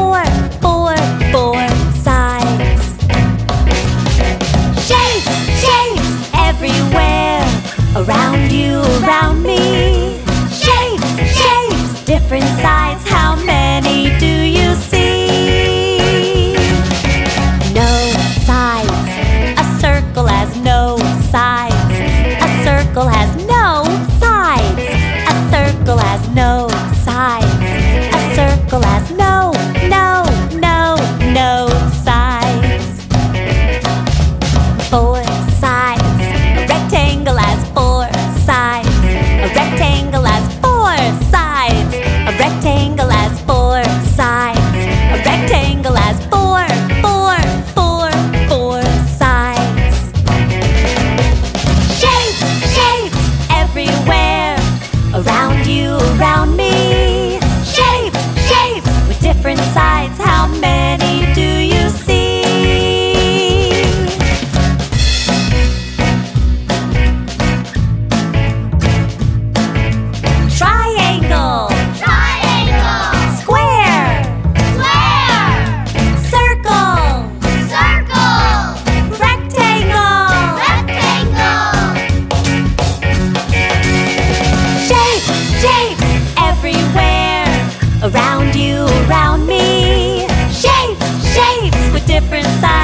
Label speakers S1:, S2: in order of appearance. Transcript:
S1: four, four, four sides. Shapes, shapes everywhere, around you, around me. Shapes, shapes, different sides. How many do you see? No sides. A circle has no sides. A circle has no sides. A circle has no around me. Shapes, shapes with different sizes.